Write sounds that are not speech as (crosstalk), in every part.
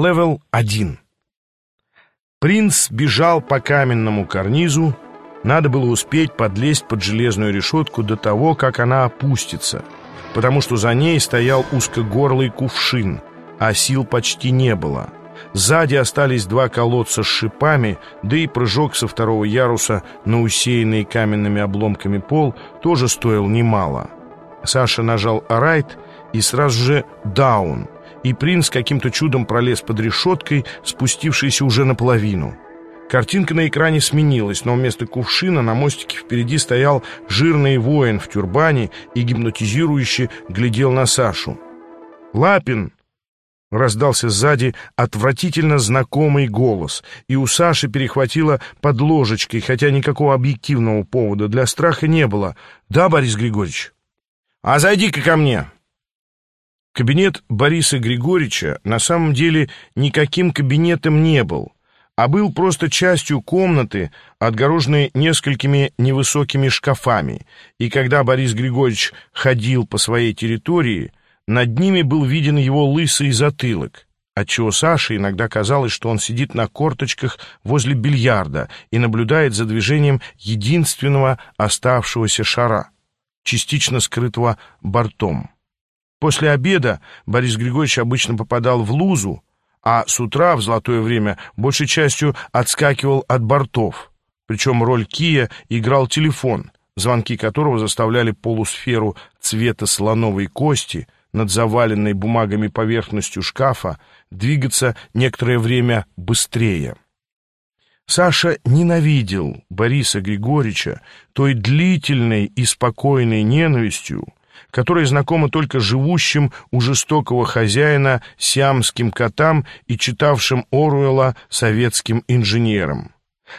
Левел 1 Принц бежал по каменному карнизу. Надо было успеть подлезть под железную решетку до того, как она опустится, потому что за ней стоял узкогорлый кувшин, а сил почти не было. Сзади остались два колодца с шипами, да и прыжок со второго яруса на усеянный каменными обломками пол тоже стоил немало. Саша нажал «Арайт» и сразу же «Даун», и принц каким-то чудом пролез под решеткой, спустившийся уже наполовину. Картинка на экране сменилась, но вместо кувшина на мостике впереди стоял жирный воин в тюрбане и гипнотизирующе глядел на Сашу. «Лапин!» — раздался сзади отвратительно знакомый голос, и у Саши перехватило под ложечкой, хотя никакого объективного повода для страха не было. «Да, Борис Григорьевич?» «А зайди-ка ко мне!» Кабинет Бориса Григорьевича на самом деле никаким кабинетом не был, а был просто частью комнаты, отгороженной несколькими невысокими шкафами, и когда Борис Григорьевич ходил по своей территории, над ними был виден его лысый затылок, отчего Саше иногда казалось, что он сидит на корточках возле бильярда и наблюдает за движением единственного оставшегося шара, частично скрытого бортом. После обеда Борис Григорьевич обычно попадал в лузу, а с утра в золотое время большей частью отскакивал от бортов. Причем роль Кия играл телефон, звонки которого заставляли полусферу цвета слоновой кости над заваленной бумагами поверхностью шкафа двигаться некоторое время быстрее. Саша ненавидел Бориса Григорьевича той длительной и спокойной ненавистью, которая знакома только живущим у жестокого хозяина сиамским котам и читавшим Оруэлла советским инженерам.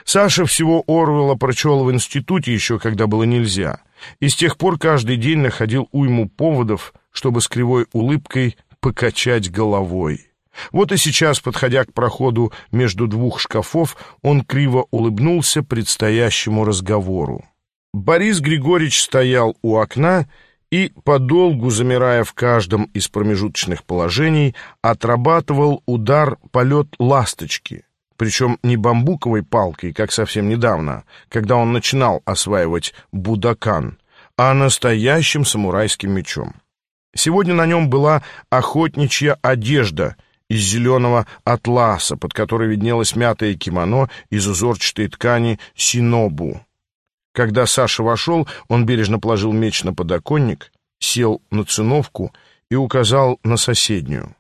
Саша всего Оруэлла прочел в институте еще, когда было нельзя, и с тех пор каждый день находил уйму поводов, чтобы с кривой улыбкой покачать головой. Вот и сейчас, подходя к проходу между двух шкафов, он криво улыбнулся предстоящему разговору. Борис Григорьевич стоял у окна и, подолгу замирая в каждом из промежуточных положений, отрабатывал удар полет ласточки, причем не бамбуковой палкой, как совсем недавно, когда он начинал осваивать будакан, а настоящим самурайским мечом. Сегодня на нем была охотничья одежда из зеленого атласа, под которой виднелось мятое кимоно из узорчатой ткани синобу. Когда Саша вошел, он бережно положил меч на подоконник, сел на циновку и указал на соседнюю.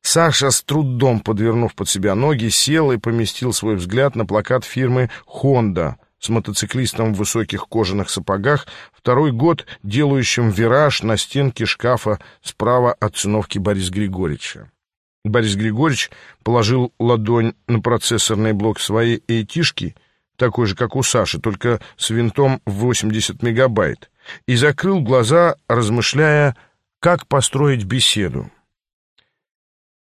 Саша, с трудом подвернув под себя ноги, сел и поместил свой взгляд на плакат фирмы «Хонда» с мотоциклистом в высоких кожаных сапогах, второй год делающим вираж на стенке шкафа справа от циновки Бориса Григорьевича. Борис Григорьевич положил ладонь на процессорный блок своей эйтишки — такой же, как у Саши, только с винтом в 80 мегабайт, и закрыл глаза, размышляя, как построить беседу.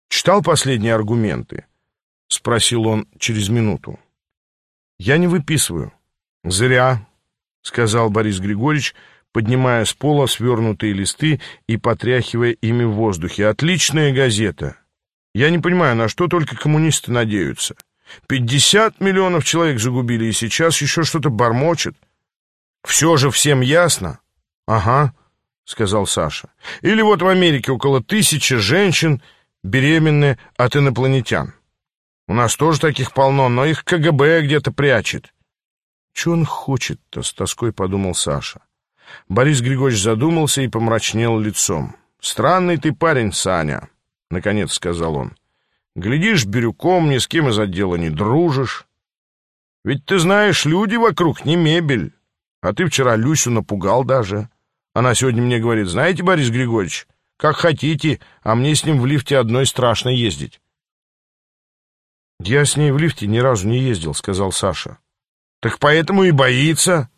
«Читал последние аргументы?» — спросил он через минуту. «Я не выписываю». «Зря», — сказал Борис Григорьевич, поднимая с пола свернутые листы и потряхивая ими в воздухе. «Отличная газета. Я не понимаю, на что только коммунисты надеются». Пятьдесят миллионов человек загубили, и сейчас еще что-то бормочет. Все же всем ясно? Ага, сказал Саша. Или вот в Америке около тысячи женщин беременны от инопланетян. У нас тоже таких полно, но их КГБ где-то прячет. Че он хочет-то, с тоской подумал Саша. Борис Григорьевич задумался и помрачнел лицом. «Странный ты парень, Саня», — наконец сказал он. Глядишь бирюком, ни с кем из отдела не дружишь. Ведь ты знаешь, люди вокруг не мебель. А ты вчера Люсю напугал даже. Она сегодня мне говорит, знаете, Борис Григорьевич, как хотите, а мне с ним в лифте одной страшно ездить. «Я с ней в лифте ни разу не ездил», — сказал Саша. «Так поэтому и боится.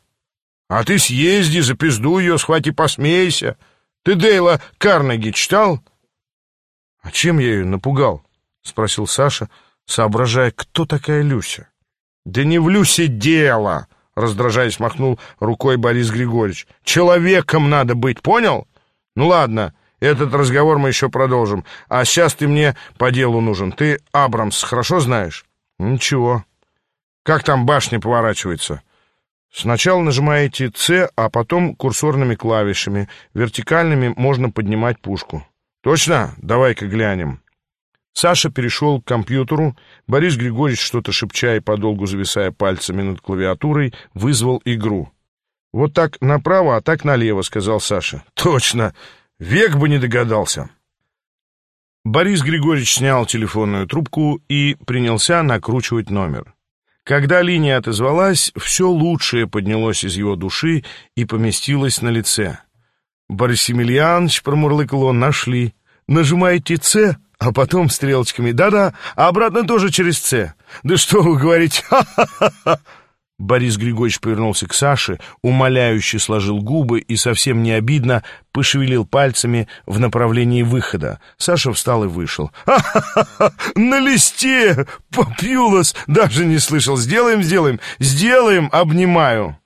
А ты съезди, запизду ее, схвати, посмейся. Ты Дейла Карнеги читал?» «А чем я ее напугал?» — спросил Саша, соображая, кто такая Люся. «Да не в Люсе дело!» — раздражаясь, махнул рукой Борис Григорьевич. «Человеком надо быть, понял? Ну ладно, Этот разговор мы еще продолжим. А сейчас ты мне по делу нужен. Ты Абрамс хорошо знаешь? Ничего. Как там башня поворачивается? Сначала нажимаете «С», а потом курсорными клавишами. Вертикальными можно поднимать пушку. Точно? Давай-ка глянем. Саша перешел к компьютеру. Борис Григорьевич, что-то шепча и подолгу зависая пальцами над клавиатурой, вызвал игру. «Вот так направо, а так налево», — сказал Саша. «Точно! Век бы не догадался!» Борис Григорьевич снял телефонную трубку и принялся накручивать номер. Когда линия отозвалась, все лучшее поднялось из его души и поместилось на лице. «Борис Емельянович», — промурлыкал он, — «нашли. Нажимаете «С», а потом стрелочками. Да-да, а обратно тоже через «С». Да что вы говорите? Ха-ха-ха! (laughs) Борис Григорьевич повернулся к Саше, умоляюще сложил губы и, совсем не обидно, пошевелил пальцами в направлении выхода. Саша встал и вышел. «Ха-ха-ха! (laughs) На листе! Попьюлос! Даже не слышал! Сделаем, сделаем! Сделаем! Обнимаю!»